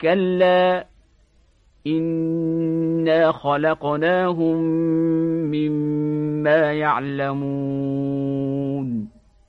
كلا إنا خلقناهم مما يعلمون.